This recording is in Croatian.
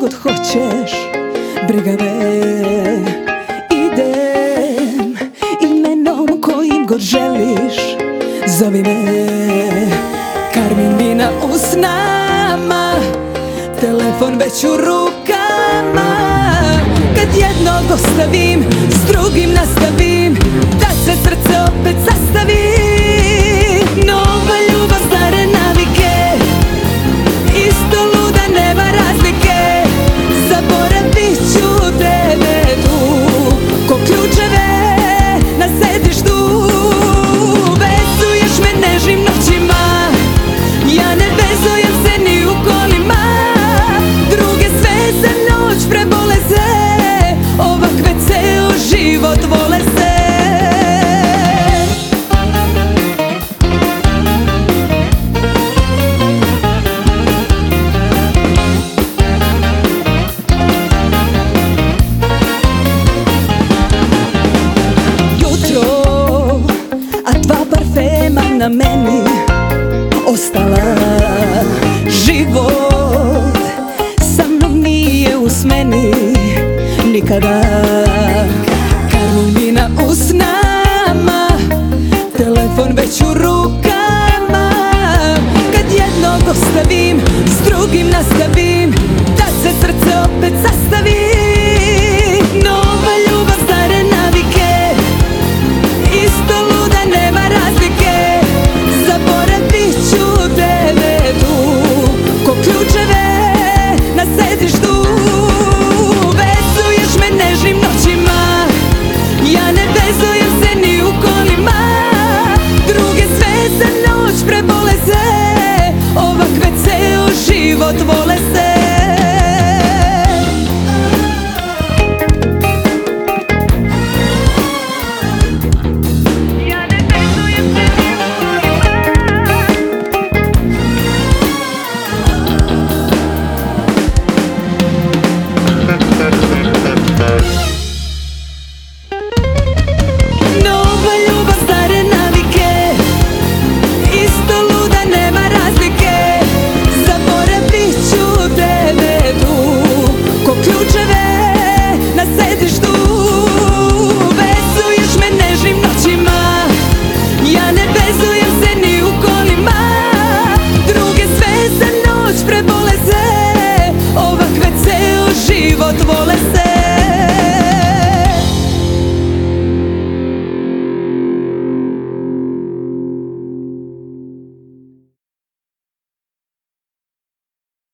god hoćeš Briga me Idem. Imenom kojim god želiš Zovi me Karminina usnama Telefon već u rukama. Kad jednog ostavim S na meni ostala. Život sa mnom nije u smeni nikada. Karolina usnama, telefon već u ruku